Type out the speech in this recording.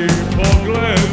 you for gloom.